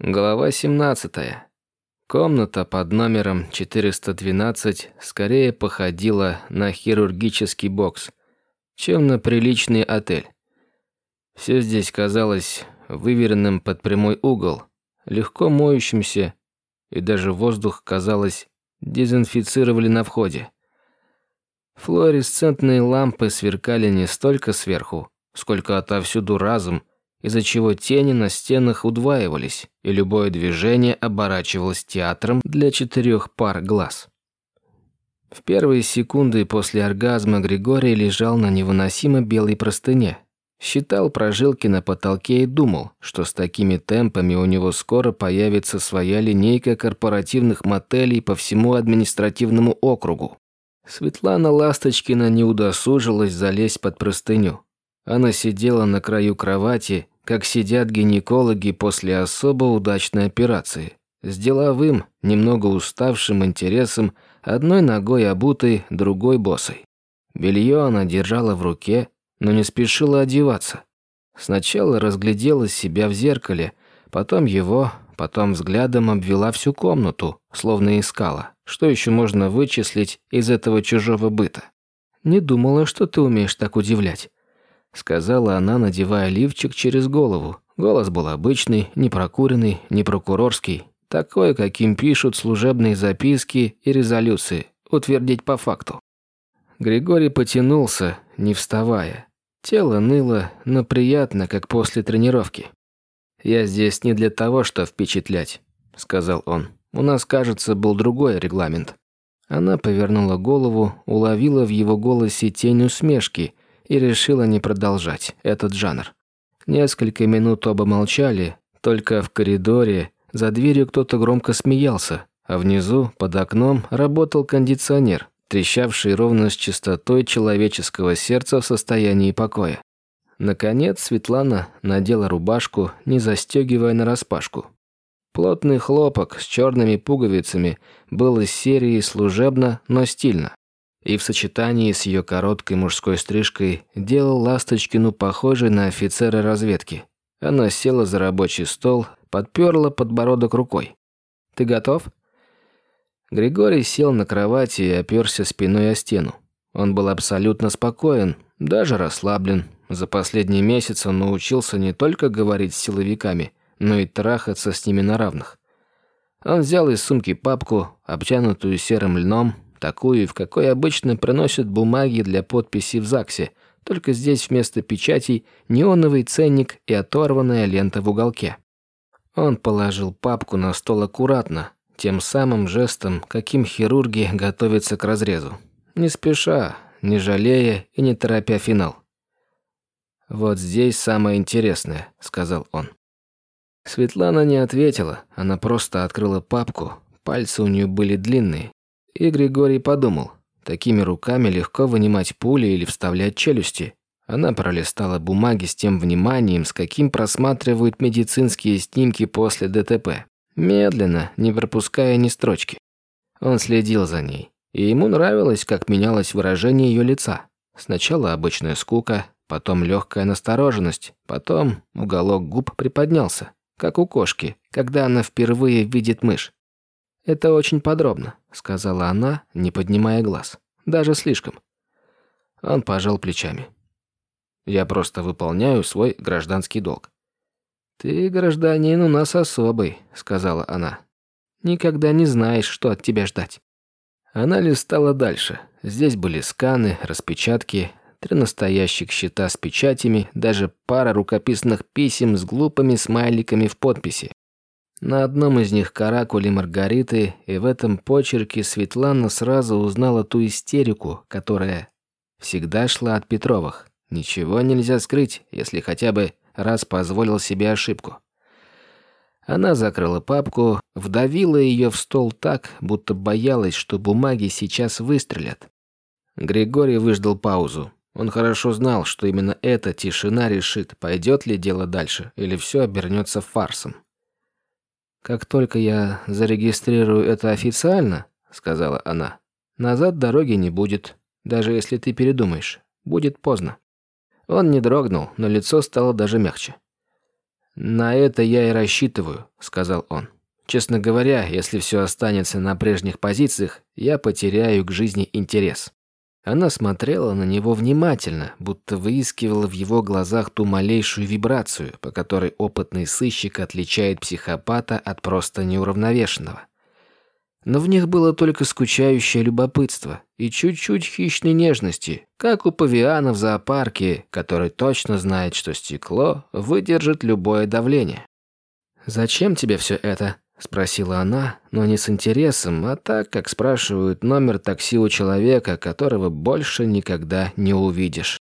Глава 17. Комната под номером 412 скорее походила на хирургический бокс, чем на приличный отель. Все здесь казалось выверенным под прямой угол, легко моющимся, и даже воздух, казалось, дезинфицировали на входе. Флуоресцентные лампы сверкали не столько сверху, сколько отовсюду разом, из-за чего тени на стенах удваивались, и любое движение оборачивалось театром для четырех пар глаз. В первые секунды после оргазма Григорий лежал на невыносимо белой простыне, считал прожилки на потолке и думал, что с такими темпами у него скоро появится своя линейка корпоративных мотелей по всему административному округу. Светлана Ласточкина не удосужилась залезть под простыню. Она сидела на краю кровати, как сидят гинекологи после особо удачной операции, с деловым, немного уставшим интересом, одной ногой обутой, другой босой. Белье она держала в руке, но не спешила одеваться. Сначала разглядела себя в зеркале, потом его, потом взглядом обвела всю комнату, словно искала, что еще можно вычислить из этого чужого быта. «Не думала, что ты умеешь так удивлять», сказала она, надевая лифчик через голову. Голос был обычный, не прокуренный, не прокурорский. Такой, каким пишут служебные записки и резолюции. Утвердить по факту. Григорий потянулся, не вставая. Тело ныло, но приятно, как после тренировки. «Я здесь не для того, чтобы впечатлять», — сказал он. «У нас, кажется, был другой регламент». Она повернула голову, уловила в его голосе тень усмешки и решила не продолжать этот жанр. Несколько минут оба молчали, только в коридоре за дверью кто-то громко смеялся, а внизу, под окном, работал кондиционер, трещавший ровно с частотой человеческого сердца в состоянии покоя. Наконец Светлана надела рубашку, не застегивая нараспашку. Плотный хлопок с черными пуговицами был из серии служебно, но стильно и в сочетании с ее короткой мужской стрижкой делал Ласточкину похожей на офицера разведки. Она села за рабочий стол, подперла подбородок рукой. «Ты готов?» Григорий сел на кровати и оперся спиной о стену. Он был абсолютно спокоен, даже расслаблен. За последний месяц он научился не только говорить с силовиками, но и трахаться с ними на равных. Он взял из сумки папку, обтянутую серым льном, такую, в какой обычно приносят бумаги для подписи в ЗАГСе, только здесь вместо печатей неоновый ценник и оторванная лента в уголке. Он положил папку на стол аккуратно, тем самым жестом, каким хирурги готовятся к разрезу. Не спеша, не жалея и не торопя финал. «Вот здесь самое интересное», — сказал он. Светлана не ответила, она просто открыла папку, пальцы у нее были длинные, и Григорий подумал, такими руками легко вынимать пули или вставлять челюсти. Она пролистала бумаги с тем вниманием, с каким просматривают медицинские снимки после ДТП. Медленно, не пропуская ни строчки. Он следил за ней. И ему нравилось, как менялось выражение ее лица. Сначала обычная скука, потом легкая настороженность, потом уголок губ приподнялся, как у кошки, когда она впервые видит мышь. «Это очень подробно», — сказала она, не поднимая глаз. «Даже слишком». Он пожал плечами. «Я просто выполняю свой гражданский долг». «Ты, гражданин, у нас особый», — сказала она. «Никогда не знаешь, что от тебя ждать». Она листала дальше. Здесь были сканы, распечатки, три настоящих счета с печатями, даже пара рукописных писем с глупыми смайликами в подписи. На одном из них каракули Маргариты, и в этом почерке Светлана сразу узнала ту истерику, которая всегда шла от Петровых. Ничего нельзя скрыть, если хотя бы раз позволил себе ошибку. Она закрыла папку, вдавила ее в стол так, будто боялась, что бумаги сейчас выстрелят. Григорий выждал паузу. Он хорошо знал, что именно эта тишина решит, пойдет ли дело дальше, или все обернется фарсом. «Как только я зарегистрирую это официально», — сказала она, — «назад дороги не будет, даже если ты передумаешь. Будет поздно». Он не дрогнул, но лицо стало даже мягче. «На это я и рассчитываю», – сказал он. «Честно говоря, если все останется на прежних позициях, я потеряю к жизни интерес». Она смотрела на него внимательно, будто выискивала в его глазах ту малейшую вибрацию, по которой опытный сыщик отличает психопата от просто неуравновешенного. Но в них было только скучающее любопытство и чуть-чуть хищной нежности, как у павиана в зоопарке, который точно знает, что стекло выдержит любое давление. «Зачем тебе все это?» – спросила она, но не с интересом, а так, как спрашивают номер такси у человека, которого больше никогда не увидишь.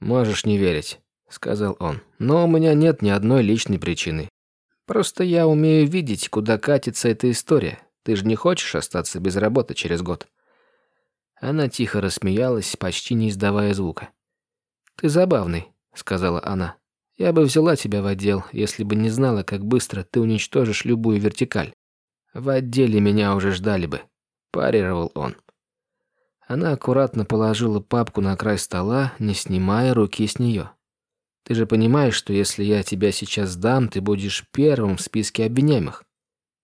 «Можешь не верить», – сказал он, – «но у меня нет ни одной личной причины. Просто я умею видеть, куда катится эта история. Ты же не хочешь остаться без работы через год?» Она тихо рассмеялась, почти не издавая звука. «Ты забавный», – сказала она. Я бы взяла тебя в отдел, если бы не знала, как быстро ты уничтожишь любую вертикаль. В отделе меня уже ждали бы», – парировал он. Она аккуратно положила папку на край стола, не снимая руки с нее. «Ты же понимаешь, что если я тебя сейчас сдам, ты будешь первым в списке обвиняемых?»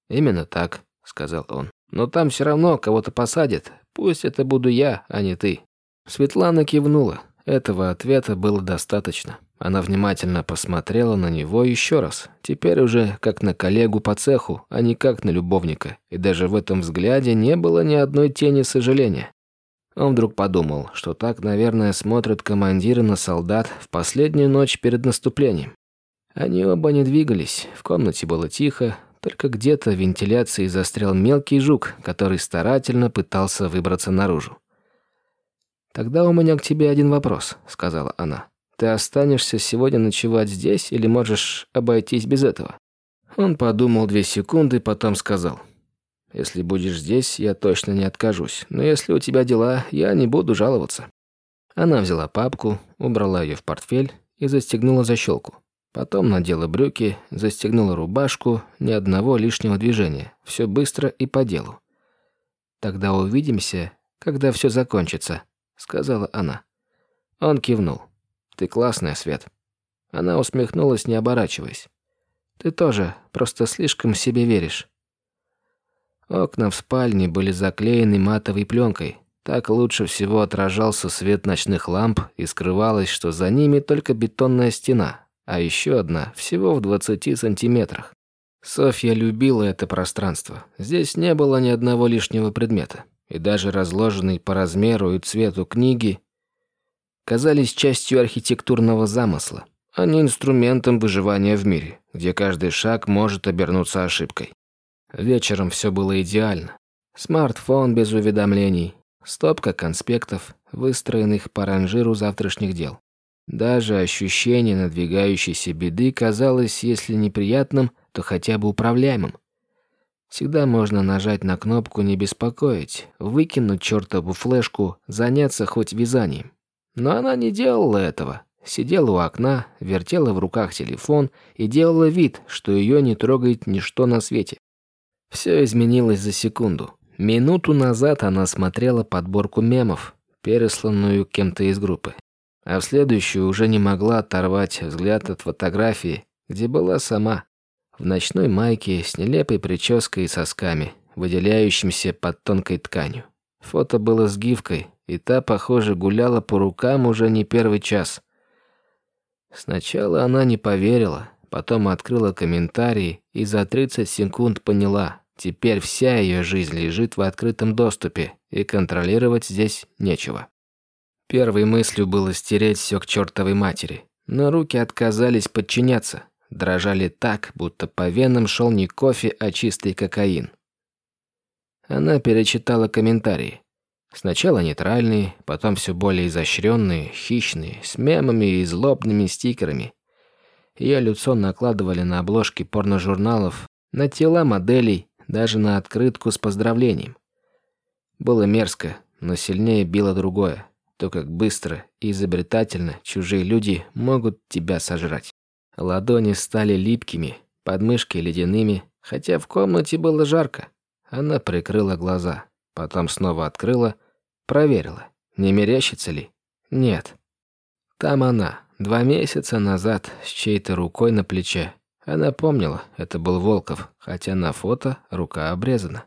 «Именно так», – сказал он. «Но там все равно кого-то посадят. Пусть это буду я, а не ты». Светлана кивнула. Этого ответа было достаточно. Она внимательно посмотрела на него еще раз, теперь уже как на коллегу по цеху, а не как на любовника, и даже в этом взгляде не было ни одной тени сожаления. Он вдруг подумал, что так, наверное, смотрят командиры на солдат в последнюю ночь перед наступлением. Они оба не двигались, в комнате было тихо, только где-то в вентиляции застрял мелкий жук, который старательно пытался выбраться наружу. «Тогда у меня к тебе один вопрос», — сказала она. Ты останешься сегодня ночевать здесь или можешь обойтись без этого?» Он подумал две секунды, потом сказал. «Если будешь здесь, я точно не откажусь. Но если у тебя дела, я не буду жаловаться». Она взяла папку, убрала ее в портфель и застегнула защелку. Потом надела брюки, застегнула рубашку, ни одного лишнего движения. Все быстро и по делу. «Тогда увидимся, когда все закончится», — сказала она. Он кивнул. Ты классная, Свет». Она усмехнулась, не оборачиваясь. «Ты тоже, просто слишком себе веришь». Окна в спальне были заклеены матовой пленкой. Так лучше всего отражался свет ночных ламп и скрывалось, что за ними только бетонная стена, а еще одна всего в 20 сантиметрах. Софья любила это пространство. Здесь не было ни одного лишнего предмета. И даже разложенные по размеру и цвету книги казались частью архитектурного замысла, а не инструментом выживания в мире, где каждый шаг может обернуться ошибкой. Вечером все было идеально. Смартфон без уведомлений, стопка конспектов, выстроенных по ранжиру завтрашних дел. Даже ощущение надвигающейся беды казалось, если неприятным, то хотя бы управляемым. Всегда можно нажать на кнопку «Не беспокоить», выкинуть чертову флешку, заняться хоть вязанием. Но она не делала этого. Сидела у окна, вертела в руках телефон и делала вид, что ее не трогает ничто на свете. Все изменилось за секунду. Минуту назад она смотрела подборку мемов, пересланную кем-то из группы. А в следующую уже не могла оторвать взгляд от фотографии, где была сама. В ночной майке с нелепой прической и сосками, выделяющимся под тонкой тканью. Фото было с гифкой, и та, похоже, гуляла по рукам уже не первый час. Сначала она не поверила, потом открыла комментарии и за 30 секунд поняла, теперь вся ее жизнь лежит в открытом доступе, и контролировать здесь нечего. Первой мыслью было стереть все к чертовой матери, но руки отказались подчиняться, дрожали так, будто по венам шел не кофе, а чистый кокаин. Она перечитала комментарии. Сначала нейтральные, потом все более изощренные, хищные, с мемами и злобными стикерами. Ее лицо накладывали на обложки порножурналов, на тела моделей, даже на открытку с поздравлением. Было мерзко, но сильнее било другое. То, как быстро и изобретательно чужие люди могут тебя сожрать. Ладони стали липкими, подмышки ледяными, хотя в комнате было жарко. Она прикрыла глаза потом снова открыла, проверила, не мерещится ли. Нет. Там она, два месяца назад, с чьей-то рукой на плече. Она помнила, это был Волков, хотя на фото рука обрезана.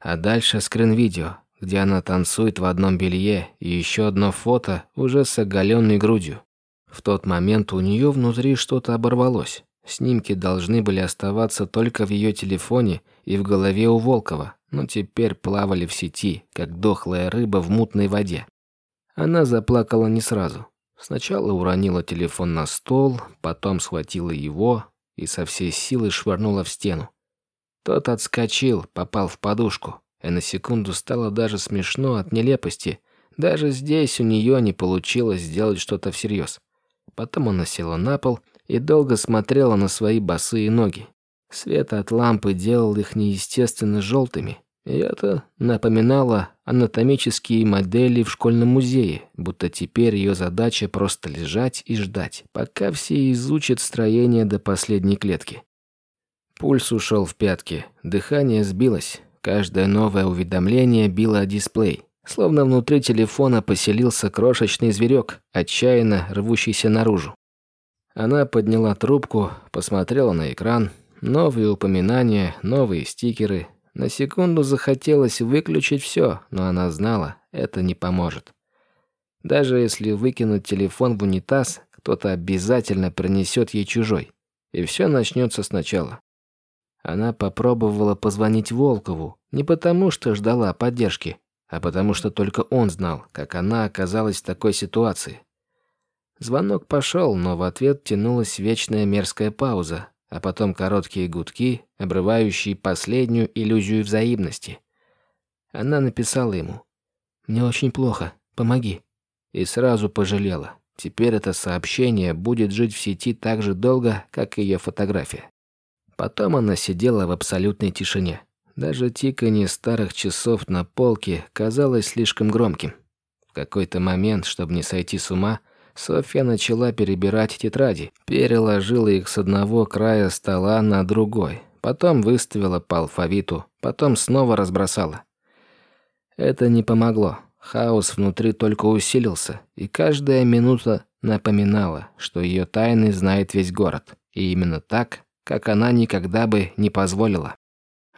А дальше скрин-видео, где она танцует в одном белье, и еще одно фото уже с оголенной грудью. В тот момент у нее внутри что-то оборвалось. Снимки должны были оставаться только в ее телефоне и в голове у Волкова, но теперь плавали в сети, как дохлая рыба в мутной воде. Она заплакала не сразу. Сначала уронила телефон на стол, потом схватила его и со всей силы швырнула в стену. Тот отскочил, попал в подушку, и на секунду стало даже смешно от нелепости. Даже здесь у нее не получилось сделать что-то всерьез. Потом она села на пол и долго смотрела на свои босые ноги. Свет от лампы делал их неестественно желтыми, и это напоминало анатомические модели в школьном музее, будто теперь ее задача просто лежать и ждать, пока все изучат строение до последней клетки. Пульс ушел в пятки, дыхание сбилось, каждое новое уведомление било о дисплей, словно внутри телефона поселился крошечный зверек, отчаянно рвущийся наружу. Она подняла трубку, посмотрела на экран, новые упоминания, новые стикеры, на секунду захотелось выключить все, но она знала, это не поможет. Даже если выкинуть телефон в унитаз, кто-то обязательно принесет ей чужой. И все начнется сначала. Она попробовала позвонить Волкову, не потому что ждала поддержки, а потому что только он знал, как она оказалась в такой ситуации. Звонок пошел, но в ответ тянулась вечная мерзкая пауза, а потом короткие гудки, обрывающие последнюю иллюзию взаимности. Она написала ему «Мне очень плохо, помоги». И сразу пожалела. Теперь это сообщение будет жить в сети так же долго, как и ее фотография. Потом она сидела в абсолютной тишине. Даже тиканье старых часов на полке казалось слишком громким. В какой-то момент, чтобы не сойти с ума, Софья начала перебирать тетради, переложила их с одного края стола на другой, потом выставила по алфавиту, потом снова разбросала. Это не помогло. Хаос внутри только усилился, и каждая минута напоминала, что ее тайны знает весь город, и именно так, как она никогда бы не позволила.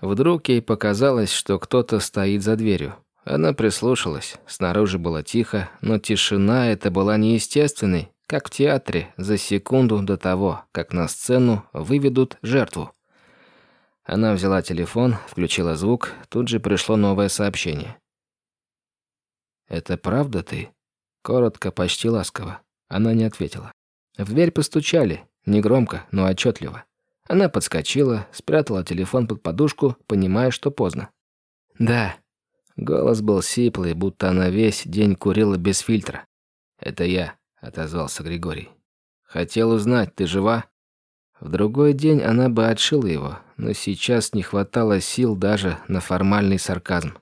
Вдруг ей показалось, что кто-то стоит за дверью. Она прислушалась. Снаружи было тихо, но тишина эта была неестественной, как в театре за секунду до того, как на сцену выведут жертву. Она взяла телефон, включила звук, тут же пришло новое сообщение. «Это правда ты?» Коротко, почти ласково. Она не ответила. В дверь постучали, негромко, но отчетливо. Она подскочила, спрятала телефон под подушку, понимая, что поздно. «Да», Голос был сиплый, будто она весь день курила без фильтра. «Это я», — отозвался Григорий. «Хотел узнать, ты жива?» В другой день она бы отшила его, но сейчас не хватало сил даже на формальный сарказм.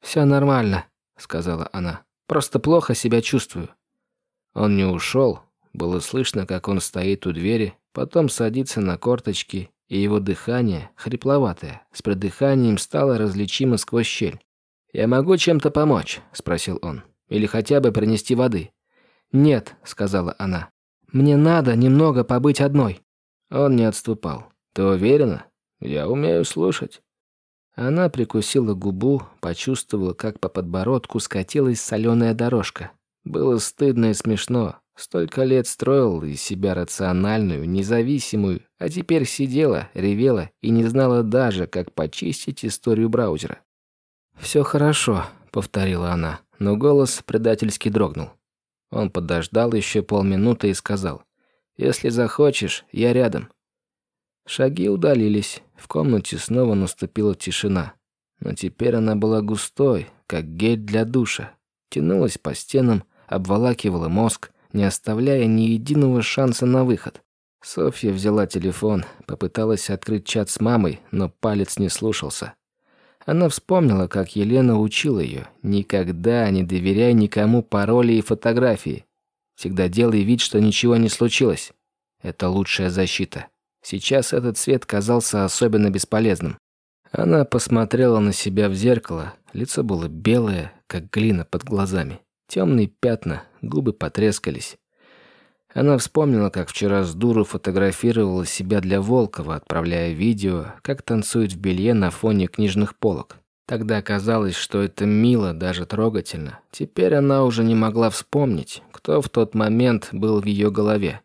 «Все нормально», — сказала она. «Просто плохо себя чувствую». Он не ушел. Было слышно, как он стоит у двери, потом садится на корточки, и его дыхание, хрипловатое, с придыханием стало различимо сквозь щель. «Я могу чем-то помочь?» – спросил он. «Или хотя бы принести воды?» «Нет», – сказала она. «Мне надо немного побыть одной». Он не отступал. «Ты уверена? Я умею слушать». Она прикусила губу, почувствовала, как по подбородку скатилась соленая дорожка. Было стыдно и смешно. Столько лет строил из себя рациональную, независимую, а теперь сидела, ревела и не знала даже, как почистить историю браузера. «Все хорошо», — повторила она, но голос предательски дрогнул. Он подождал еще полминуты и сказал, «Если захочешь, я рядом». Шаги удалились, в комнате снова наступила тишина. Но теперь она была густой, как гель для душа. Тянулась по стенам, обволакивала мозг, не оставляя ни единого шанса на выход. Софья взяла телефон, попыталась открыть чат с мамой, но палец не слушался. Она вспомнила, как Елена учила ее. «Никогда не доверяй никому пароли и фотографии. Всегда делай вид, что ничего не случилось. Это лучшая защита». Сейчас этот цвет казался особенно бесполезным. Она посмотрела на себя в зеркало. Лицо было белое, как глина под глазами. Темные пятна, губы потрескались. Она вспомнила, как вчера с дуру фотографировала себя для Волкова, отправляя видео, как танцует в белье на фоне книжных полок. Тогда казалось, что это мило, даже трогательно. Теперь она уже не могла вспомнить, кто в тот момент был в ее голове.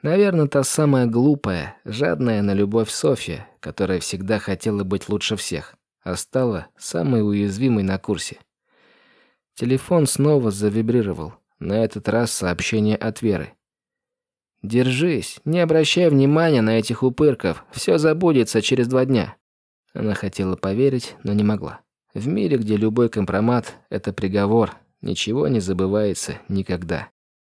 Наверное, та самая глупая, жадная на любовь Софья, которая всегда хотела быть лучше всех, а стала самой уязвимой на курсе. Телефон снова завибрировал. На этот раз сообщение от Веры. «Держись, не обращай внимания на этих упырков, все забудется через два дня». Она хотела поверить, но не могла. В мире, где любой компромат – это приговор, ничего не забывается никогда.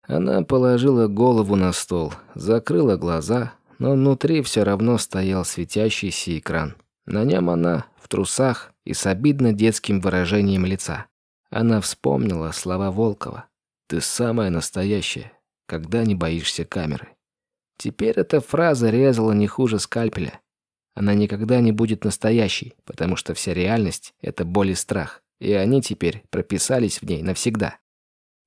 Она положила голову на стол, закрыла глаза, но внутри все равно стоял светящийся экран. На нем она, в трусах и с обидно детским выражением лица. Она вспомнила слова Волкова. «Ты самая настоящая, когда не боишься камеры». Теперь эта фраза резала не хуже скальпеля. Она никогда не будет настоящей, потому что вся реальность — это боль и страх, и они теперь прописались в ней навсегда.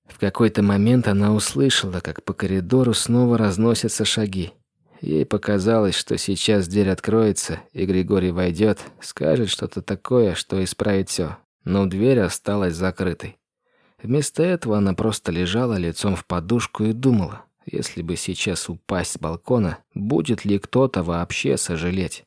В какой-то момент она услышала, как по коридору снова разносятся шаги. Ей показалось, что сейчас дверь откроется, и Григорий войдет, скажет что-то такое, что исправит все. Но дверь осталась закрытой. Вместо этого она просто лежала лицом в подушку и думала, если бы сейчас упасть с балкона, будет ли кто-то вообще сожалеть.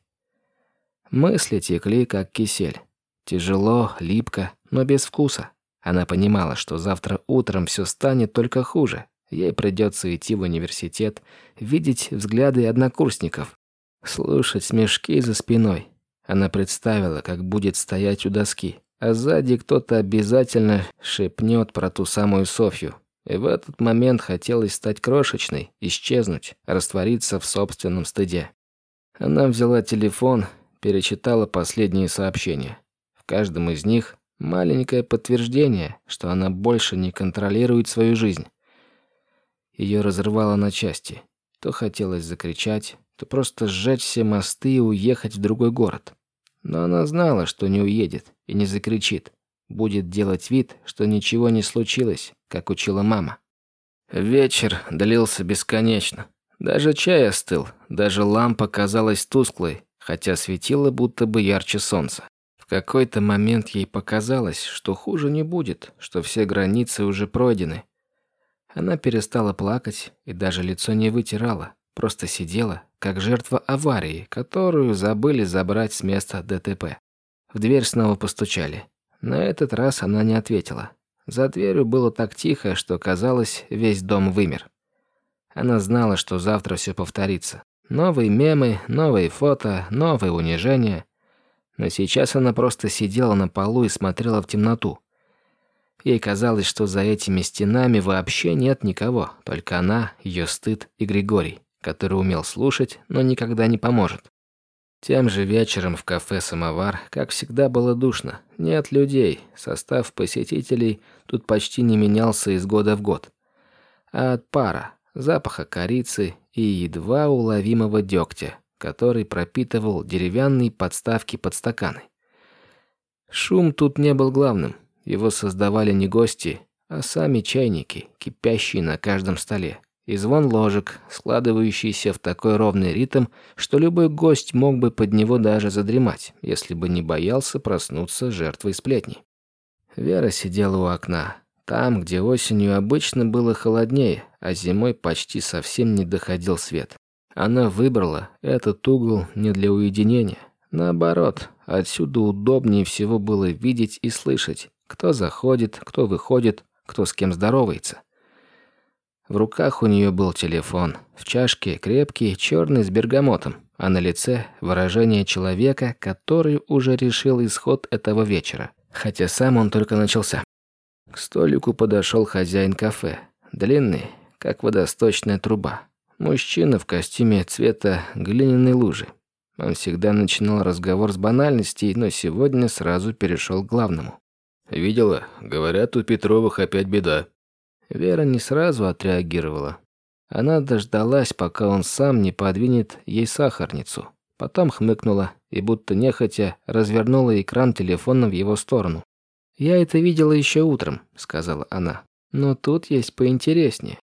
Мысли текли, как кисель. Тяжело, липко, но без вкуса. Она понимала, что завтра утром все станет только хуже. Ей придется идти в университет, видеть взгляды однокурсников, слушать смешки за спиной. Она представила, как будет стоять у доски, а сзади кто-то обязательно шепнет про ту самую Софью. И в этот момент хотелось стать крошечной, исчезнуть, раствориться в собственном стыде. Она взяла телефон перечитала последние сообщения. В каждом из них маленькое подтверждение, что она больше не контролирует свою жизнь. Ее разрывало на части. То хотелось закричать, то просто сжечь все мосты и уехать в другой город. Но она знала, что не уедет и не закричит. Будет делать вид, что ничего не случилось, как учила мама. Вечер длился бесконечно. Даже чай остыл, даже лампа казалась тусклой, хотя светило будто бы ярче солнца. В какой-то момент ей показалось, что хуже не будет, что все границы уже пройдены. Она перестала плакать и даже лицо не вытирала, просто сидела, как жертва аварии, которую забыли забрать с места ДТП. В дверь снова постучали. На этот раз она не ответила. За дверью было так тихо, что казалось, весь дом вымер. Она знала, что завтра все повторится. Новые мемы, новые фото, новые унижения. Но сейчас она просто сидела на полу и смотрела в темноту. Ей казалось, что за этими стенами вообще нет никого, только она, ее стыд и Григорий, который умел слушать, но никогда не поможет. Тем же вечером в кафе «Самовар», как всегда, было душно. Нет людей, состав посетителей тут почти не менялся из года в год. А от пара, запаха корицы и едва уловимого дегтя, который пропитывал деревянные подставки под стаканы. Шум тут не был главным. Его создавали не гости, а сами чайники, кипящие на каждом столе, и звон ложек, складывающийся в такой ровный ритм, что любой гость мог бы под него даже задремать, если бы не боялся проснуться жертвой сплетни. Вера сидела у окна, там, где осенью обычно было холоднее, а зимой почти совсем не доходил свет. Она выбрала этот угол не для уединения. Наоборот, отсюда удобнее всего было видеть и слышать, кто заходит, кто выходит, кто с кем здоровается. В руках у нее был телефон, в чашке крепкий, черный с бергамотом, а на лице выражение человека, который уже решил исход этого вечера, хотя сам он только начался. К столику подошел хозяин кафе. Длинный, как водосточная труба. Мужчина в костюме цвета глиняной лужи. Он всегда начинал разговор с банальностей, но сегодня сразу перешел к главному. «Видела? Говорят, у Петровых опять беда». Вера не сразу отреагировала. Она дождалась, пока он сам не подвинет ей сахарницу. Потом хмыкнула и, будто нехотя, развернула экран телефона в его сторону. «Я это видела еще утром», — сказала она. «Но тут есть поинтереснее».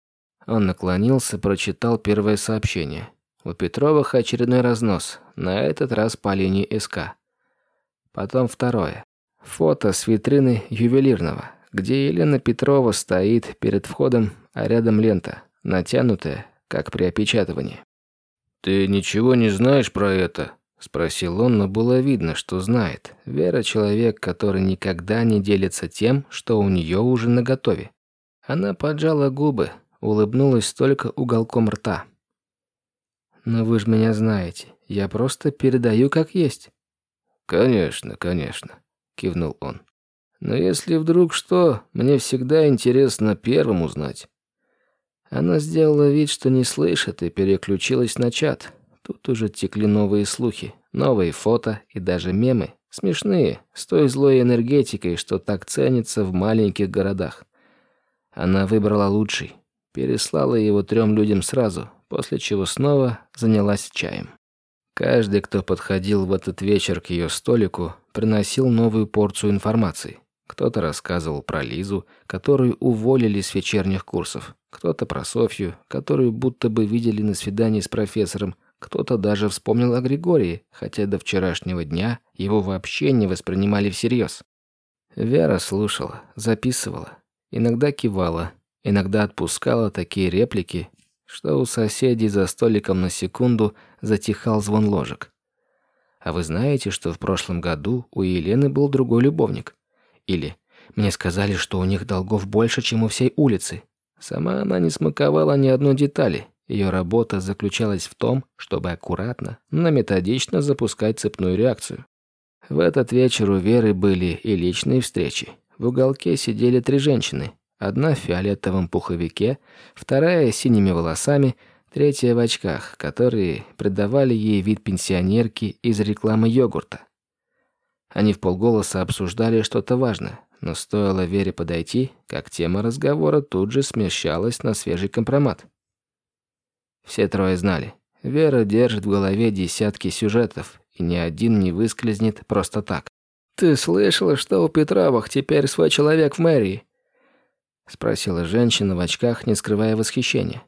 Он наклонился, прочитал первое сообщение. У Петровых очередной разнос, на этот раз по линии СК. Потом второе. Фото с витрины ювелирного, где Елена Петрова стоит перед входом, а рядом лента, натянутая, как при опечатывании. «Ты ничего не знаешь про это?» – спросил он, но было видно, что знает. Вера – человек, который никогда не делится тем, что у нее уже наготове. Она поджала губы, улыбнулась только уголком рта. «Но вы же меня знаете, я просто передаю как есть». «Конечно, конечно», – кивнул он. «Но если вдруг что, мне всегда интересно первым узнать». Она сделала вид, что не слышит, и переключилась на чат. Тут уже текли новые слухи, новые фото и даже мемы. Смешные, с той злой энергетикой, что так ценится в маленьких городах. Она выбрала лучший, переслала его трем людям сразу, после чего снова занялась чаем. Каждый, кто подходил в этот вечер к ее столику, приносил новую порцию информации. Кто-то рассказывал про Лизу, которую уволили с вечерних курсов. Кто-то про Софью, которую будто бы видели на свидании с профессором. Кто-то даже вспомнил о Григории, хотя до вчерашнего дня его вообще не воспринимали всерьез. Вера слушала, записывала, иногда кивала, иногда отпускала такие реплики, что у соседей за столиком на секунду затихал звон ложек. А вы знаете, что в прошлом году у Елены был другой любовник? Или «Мне сказали, что у них долгов больше, чем у всей улицы». Сама она не смаковала ни одной детали. Ее работа заключалась в том, чтобы аккуратно, но методично запускать цепную реакцию. В этот вечер у Веры были и личные встречи. В уголке сидели три женщины. Одна в фиолетовом пуховике, вторая с синими волосами, третья в очках, которые придавали ей вид пенсионерки из рекламы йогурта. Они в полголоса обсуждали что-то важное, но стоило Вере подойти, как тема разговора тут же смещалась на свежий компромат. Все трое знали. Вера держит в голове десятки сюжетов, и ни один не выскользнет просто так. «Ты слышала, что у Петровых теперь свой человек в мэрии?» Спросила женщина в очках, не скрывая восхищения.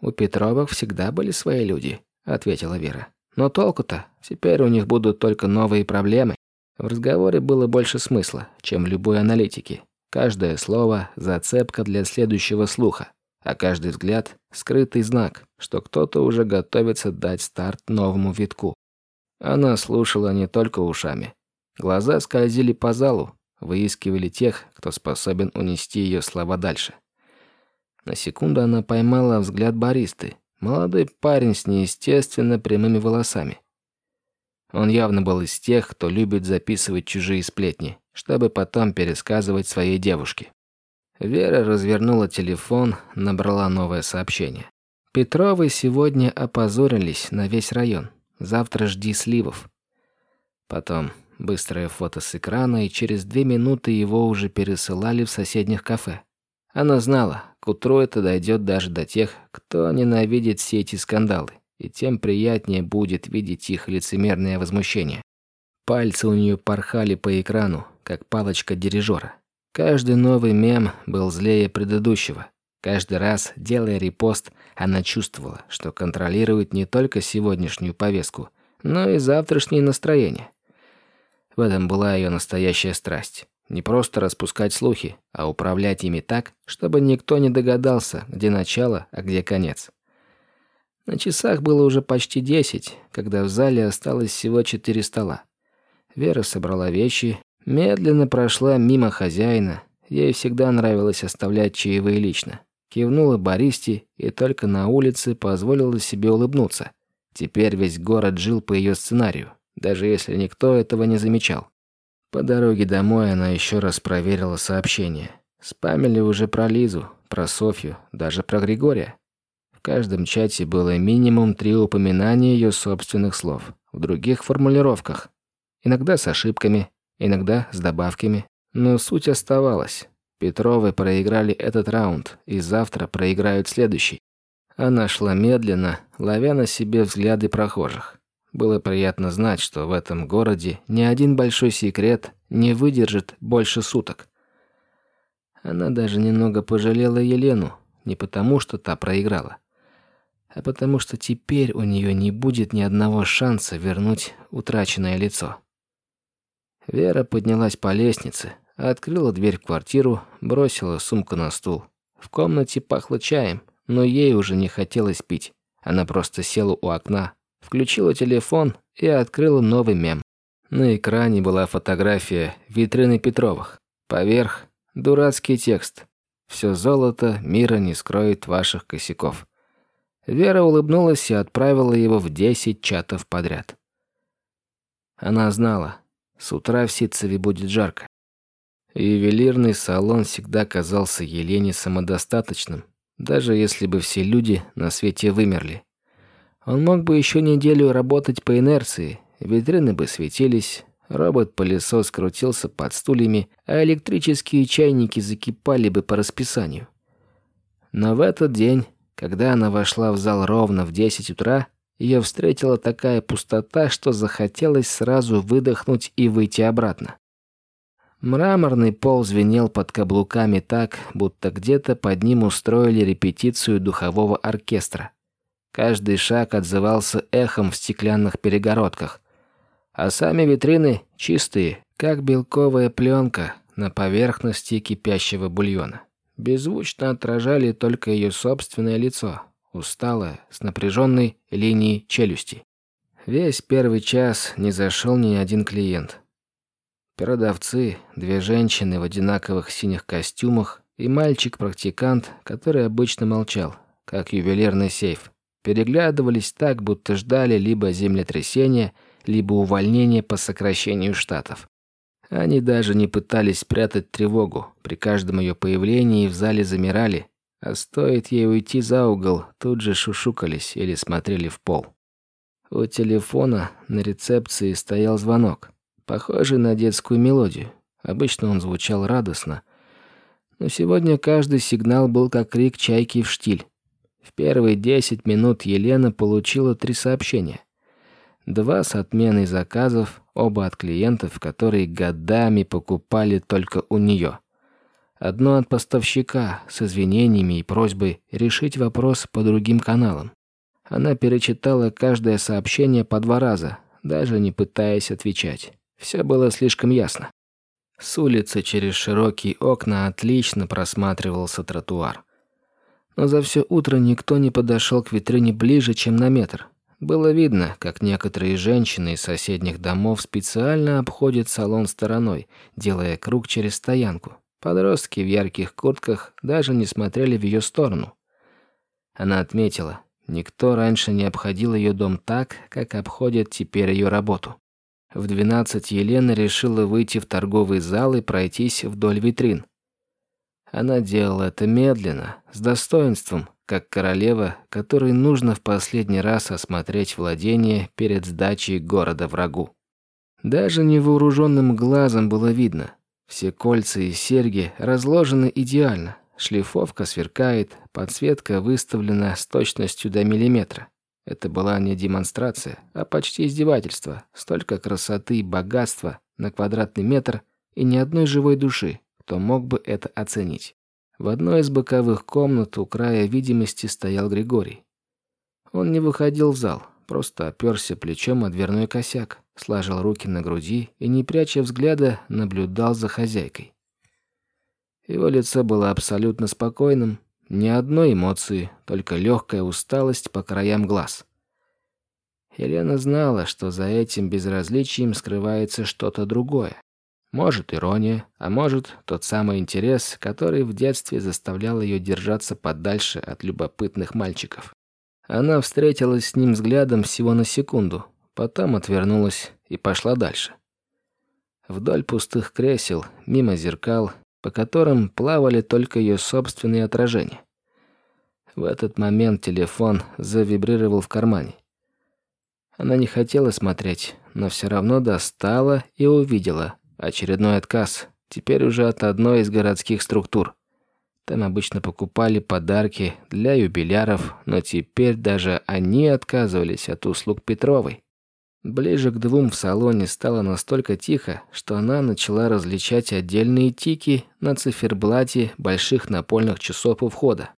«У Петровых всегда были свои люди», — ответила Вера. «Но толку-то? Теперь у них будут только новые проблемы». В разговоре было больше смысла, чем любой аналитике. Каждое слово – зацепка для следующего слуха, а каждый взгляд – скрытый знак, что кто-то уже готовится дать старт новому витку. Она слушала не только ушами. Глаза скользили по залу, выискивали тех, кто способен унести ее слова дальше. На секунду она поймала взгляд баристы, молодой парень с неестественно прямыми волосами. Он явно был из тех, кто любит записывать чужие сплетни, чтобы потом пересказывать своей девушке. Вера развернула телефон, набрала новое сообщение. Петровы сегодня опозорились на весь район. Завтра жди сливов. Потом быстрое фото с экрана, и через две минуты его уже пересылали в соседних кафе. Она знала, к утру это дойдет даже до тех, кто ненавидит все эти скандалы и тем приятнее будет видеть их лицемерное возмущение. Пальцы у нее порхали по экрану, как палочка дирижера. Каждый новый мем был злее предыдущего. Каждый раз, делая репост, она чувствовала, что контролирует не только сегодняшнюю повестку, но и завтрашнее настроение. В этом была ее настоящая страсть. Не просто распускать слухи, а управлять ими так, чтобы никто не догадался, где начало, а где конец. На часах было уже почти десять, когда в зале осталось всего четыре стола. Вера собрала вещи, медленно прошла мимо хозяина. Ей всегда нравилось оставлять чаевые лично. Кивнула Бористи и только на улице позволила себе улыбнуться. Теперь весь город жил по ее сценарию, даже если никто этого не замечал. По дороге домой она еще раз проверила сообщения. Спамили уже про Лизу, про Софью, даже про Григория каждом чате было минимум три упоминания ее собственных слов, в других формулировках. Иногда с ошибками, иногда с добавками. Но суть оставалась. Петровы проиграли этот раунд, и завтра проиграют следующий. Она шла медленно, ловя на себе взгляды прохожих. Было приятно знать, что в этом городе ни один большой секрет не выдержит больше суток. Она даже немного пожалела Елену, не потому, что та проиграла, а потому что теперь у нее не будет ни одного шанса вернуть утраченное лицо. Вера поднялась по лестнице, открыла дверь в квартиру, бросила сумку на стул. В комнате пахло чаем, но ей уже не хотелось пить. Она просто села у окна, включила телефон и открыла новый мем. На экране была фотография витрины Петровых. Поверх – дурацкий текст. «Все золото мира не скроет ваших косяков». Вера улыбнулась и отправила его в десять чатов подряд. Она знала, с утра в Ситцеве будет жарко. Ювелирный салон всегда казался Елене самодостаточным, даже если бы все люди на свете вымерли. Он мог бы еще неделю работать по инерции, витрины бы светились, робот-пылесос крутился под стульями, а электрические чайники закипали бы по расписанию. Но в этот день, когда она вошла в зал ровно в 10 утра, ее встретила такая пустота, что захотелось сразу выдохнуть и выйти обратно. Мраморный пол звенел под каблуками так, будто где-то под ним устроили репетицию духового оркестра. Каждый шаг отзывался эхом в стеклянных перегородках. А сами витрины чистые, как белковая пленка на поверхности кипящего бульона. Беззвучно отражали только ее собственное лицо, усталая, с напряженной линией челюсти. Весь первый час не зашел ни один клиент. Продавцы, две женщины в одинаковых синих костюмах и мальчик-практикант, который обычно молчал, как ювелирный сейф, переглядывались так, будто ждали либо землетрясения, либо увольнения по сокращению штатов. Они даже не пытались спрятать тревогу. При каждом ее появлении в зале замирали, а стоит ей уйти за угол, тут же шушукались или смотрели в пол. У телефона на рецепции стоял звонок, похожий на детскую мелодию. Обычно он звучал радостно. Но сегодня каждый сигнал был как крик чайки в штиль. В первые десять минут Елена получила три сообщения. Два с отменой заказов, оба от клиентов, которые годами покупали только у нее. Одно от поставщика с извинениями и просьбой решить вопрос по другим каналам. Она перечитала каждое сообщение по два раза, даже не пытаясь отвечать. Все было слишком ясно. С улицы через широкие окна отлично просматривался тротуар. Но за все утро никто не подошел к витрине ближе, чем на метр. Было видно, как некоторые женщины из соседних домов специально обходят салон стороной, делая круг через стоянку. Подростки в ярких куртках даже не смотрели в ее сторону. Она отметила, никто раньше не обходил ее дом так, как обходят теперь ее работу. В двенадцать Елена решила выйти в торговый зал и пройтись вдоль витрин. Она делала это медленно, с достоинством, как королева, которой нужно в последний раз осмотреть владение перед сдачей города врагу. Даже невооруженным глазом было видно, все кольца и серьги разложены идеально. Шлифовка сверкает, подсветка выставлена с точностью до миллиметра. Это была не демонстрация, а почти издевательство. Столько красоты и богатства на квадратный метр и ни одной живой души, кто мог бы это оценить. В одной из боковых комнат у края видимости стоял Григорий. Он не выходил в зал, просто оперся плечом о дверной косяк, сложил руки на груди и, не пряча взгляда, наблюдал за хозяйкой. Его лицо было абсолютно спокойным, ни одной эмоции, только легкая усталость по краям глаз. Елена знала, что за этим безразличием скрывается что-то другое. Может, ирония, а может, тот самый интерес, который в детстве заставлял ее держаться подальше от любопытных мальчиков. Она встретилась с ним взглядом всего на секунду, потом отвернулась и пошла дальше. Вдоль пустых кресел, мимо зеркал, по которым плавали только ее собственные отражения. В этот момент телефон завибрировал в кармане. Она не хотела смотреть, но все равно достала и увидела очередной отказ, теперь уже от одной из городских структур. Там обычно покупали подарки для юбиляров, но теперь даже они отказывались от услуг Петровой. Ближе к двум в салоне стало настолько тихо, что она начала различать отдельные тики на циферблате больших напольных часов у входа.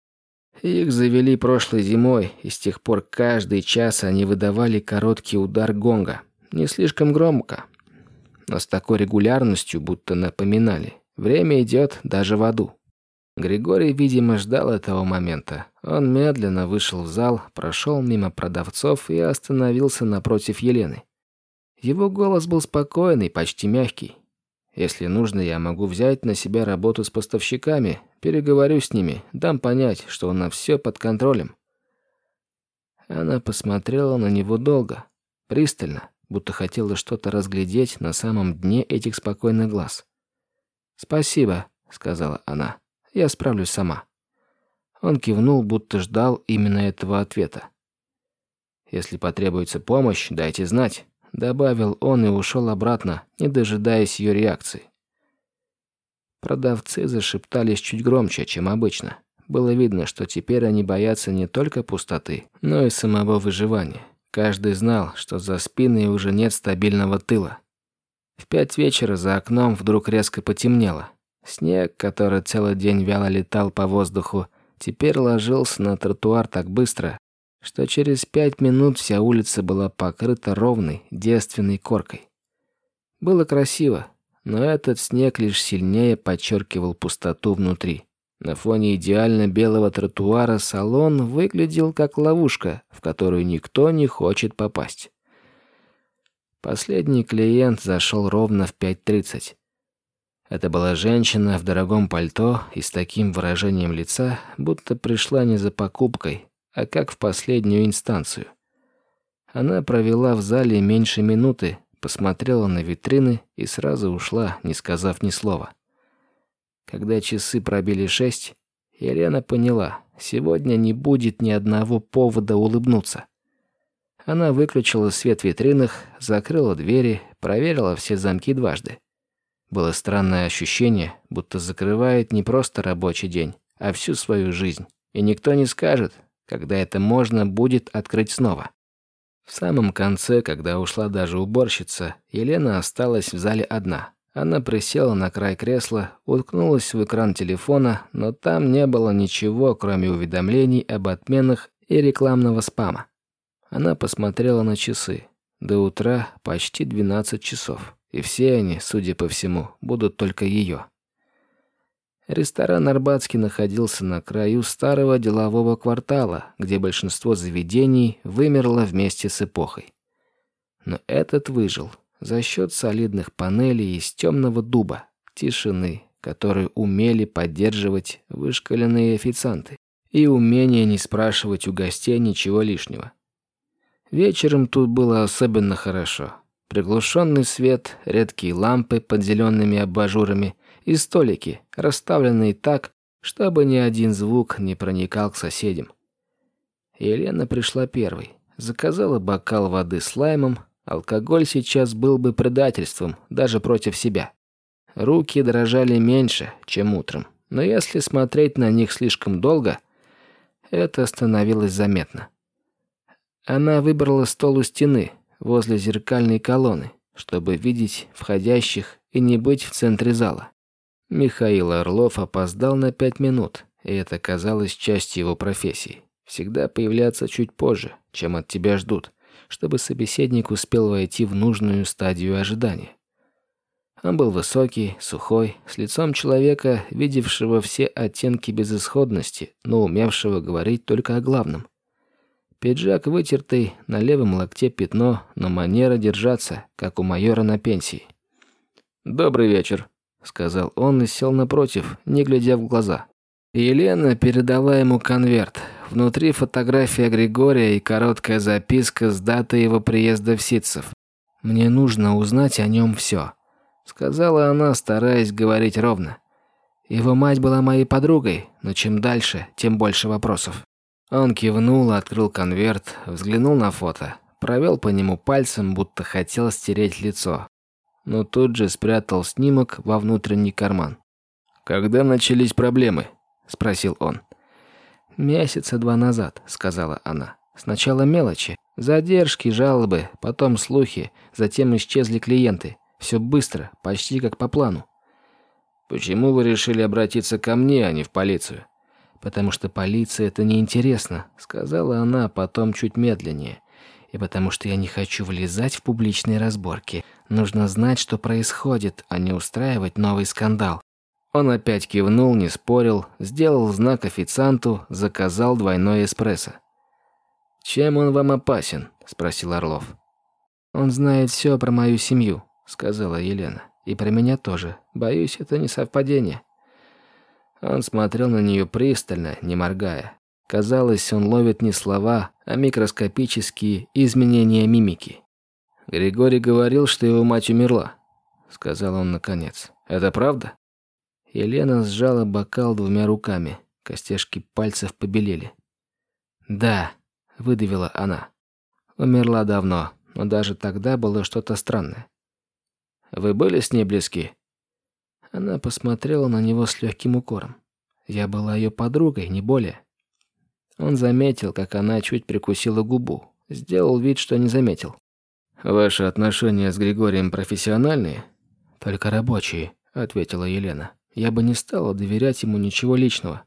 Их завели прошлой зимой, и с тех пор каждый час они выдавали короткий удар гонга. Не слишком громко, но с такой регулярностью, будто напоминали. Время идет даже в аду. Григорий, видимо, ждал этого момента. Он медленно вышел в зал, прошел мимо продавцов и остановился напротив Елены. Его голос был спокойный, почти мягкий. Если нужно, я могу взять на себя работу с поставщиками, переговорю с ними, дам понять, что у нас все под контролем. Она посмотрела на него долго, пристально, будто хотела что-то разглядеть на самом дне этих спокойных глаз. «Спасибо», — сказала она. «Я справлюсь сама». Он кивнул, будто ждал именно этого ответа. «Если потребуется помощь, дайте знать добавил он и ушел обратно, не дожидаясь ее реакции. Продавцы зашептались чуть громче, чем обычно. Было видно, что теперь они боятся не только пустоты, но и самого выживания. Каждый знал, что за спиной уже нет стабильного тыла. В пять вечера за окном вдруг резко потемнело. Снег, который целый день вяло летал по воздуху, теперь ложился на тротуар так быстро, что через пять минут вся улица была покрыта ровной, девственной коркой. Было красиво, но этот снег лишь сильнее подчеркивал пустоту внутри. На фоне идеально белого тротуара салон выглядел как ловушка, в которую никто не хочет попасть. Последний клиент зашел ровно в 5.30. Это была женщина в дорогом пальто и с таким выражением лица, будто пришла не за покупкой, а как в последнюю инстанцию. Она провела в зале меньше минуты, посмотрела на витрины и сразу ушла, не сказав ни слова. Когда часы пробили шесть, Елена поняла, сегодня не будет ни одного повода улыбнуться. Она выключила свет в витринах, закрыла двери, проверила все замки дважды. Было странное ощущение, будто закрывает не просто рабочий день, а всю свою жизнь. И никто не скажет, когда это можно будет открыть снова. В самом конце, когда ушла даже уборщица, Елена осталась в зале одна. Она присела на край кресла, уткнулась в экран телефона, но там не было ничего, кроме уведомлений об отменах и рекламного спама. Она посмотрела на часы. До утра почти 12 часов. И все они, судя по всему, будут только ее. Ресторан Арбатский находился на краю старого делового квартала, где большинство заведений вымерло вместе с эпохой. Но этот выжил за счет солидных панелей из темного дуба, тишины, которую умели поддерживать вышкаленные официанты, и умение не спрашивать у гостей ничего лишнего. Вечером тут было особенно хорошо. Приглушенный свет, редкие лампы под зелеными абажурами – и столики, расставленные так, чтобы ни один звук не проникал к соседям. Елена пришла первой, заказала бокал воды с лаймом, алкоголь сейчас был бы предательством, даже против себя. Руки дрожали меньше, чем утром, но если смотреть на них слишком долго, это становилось заметно. Она выбрала стол у стены, возле зеркальной колонны, чтобы видеть входящих и не быть в центре зала. Михаил Орлов опоздал на пять минут, и это казалось частью его профессии. Всегда появляться чуть позже, чем от тебя ждут, чтобы собеседник успел войти в нужную стадию ожидания. Он был высокий, сухой, с лицом человека, видевшего все оттенки безысходности, но умевшего говорить только о главном. Пиджак вытертый, на левом локте пятно, но манера держаться, как у майора на пенсии. «Добрый вечер», сказал он и сел напротив, не глядя в глаза. Елена передала ему конверт. Внутри фотография Григория и короткая записка с датой его приезда в Ситцев. «Мне нужно узнать о нем все», — сказала она, стараясь говорить ровно. Его мать была моей подругой, но чем дальше, тем больше вопросов. Он кивнул, открыл конверт, взглянул на фото, провел по нему пальцем, будто хотел стереть лицо но тут же спрятал снимок во внутренний карман. «Когда начались проблемы?» – спросил он. «Месяца два назад», – сказала она. «Сначала мелочи, задержки, жалобы, потом слухи, затем исчезли клиенты. Все быстро, почти как по плану». «Почему вы решили обратиться ко мне, а не в полицию?» потому что полиции это неинтересно», — сказала она потом чуть медленнее. «И потому что я не хочу влезать в публичные разборки. Нужно знать, что происходит, а не устраивать новый скандал». Он опять кивнул, не спорил, сделал знак официанту, заказал двойной эспрессо. «Чем он вам опасен?» – спросил Орлов. «Он знает все про мою семью», – сказала Елена. «И про меня тоже. Боюсь, это не совпадение». Он смотрел на нее пристально, не моргая. Казалось, он ловит не слова, а микроскопические изменения мимики. «Григорий говорил, что его мать умерла», — сказал он наконец. «Это правда?» Елена сжала бокал двумя руками. Костяшки пальцев побелели. «Да», — выдавила она. «Умерла давно, но даже тогда было что-то странное». «Вы были с ней близки?» Она посмотрела на него с легким укором. Я была ее подругой, не более. Он заметил, как она чуть прикусила губу. Сделал вид, что не заметил. «Ваши отношения с Григорием профессиональные?» «Только рабочие», — ответила Елена. «Я бы не стала доверять ему ничего личного».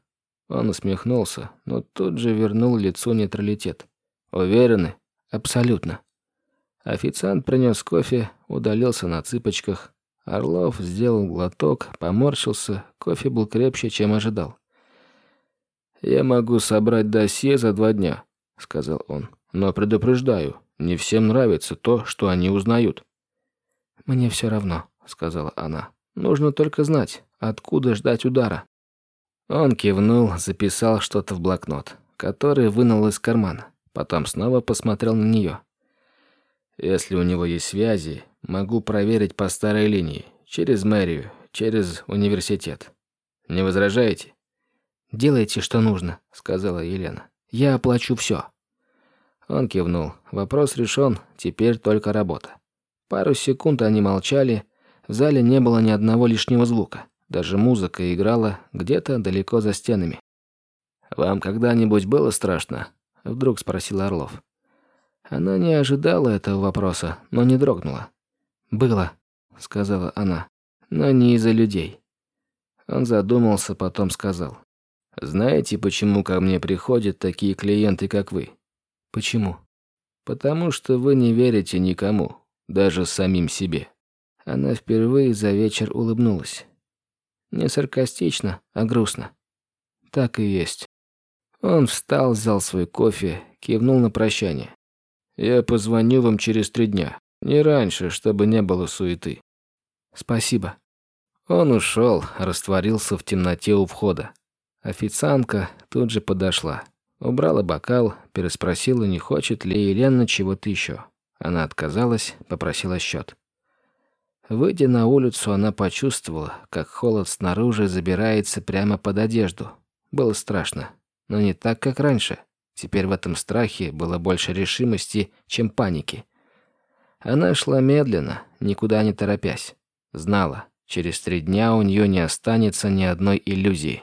Он усмехнулся, но тут же вернул лицу нейтралитет. «Уверены?» «Абсолютно». Официант принес кофе, удалился на цыпочках, Орлов сделал глоток, поморщился, кофе был крепче, чем ожидал. «Я могу собрать досье за два дня», — сказал он. «Но предупреждаю, не всем нравится то, что они узнают». «Мне все равно», — сказала она. «Нужно только знать, откуда ждать удара». Он кивнул, записал что-то в блокнот, который вынул из кармана. Потом снова посмотрел на нее. «Если у него есть связи, Могу проверить по старой линии, через мэрию, через университет. Не возражаете? Делайте, что нужно, сказала Елена. Я оплачу все. Он кивнул. Вопрос решен, теперь только работа. Пару секунд они молчали. В зале не было ни одного лишнего звука. Даже музыка играла где-то далеко за стенами. «Вам когда-нибудь было страшно?» Вдруг спросил Орлов. Она не ожидала этого вопроса, но не дрогнула. «Было», — сказала она, — «но не из-за людей». Он задумался, потом сказал. «Знаете, почему ко мне приходят такие клиенты, как вы?» «Почему?» «Потому что вы не верите никому, даже самим себе». Она впервые за вечер улыбнулась. Не саркастично, а грустно. Так и есть. Он встал, взял свой кофе, кивнул на прощание. «Я позвоню вам через три дня. Не раньше, чтобы не было суеты. Спасибо. Он ушел, растворился в темноте у входа. Официантка тут же подошла. Убрала бокал, переспросила, не хочет ли Елена чего-то еще. Она отказалась, попросила счет. Выйдя на улицу, она почувствовала, как холод снаружи забирается прямо под одежду. Было страшно, но не так, как раньше. Теперь в этом страхе было больше решимости, чем паники. Она шла медленно, никуда не торопясь. Знала, через три дня у нее не останется ни одной иллюзии.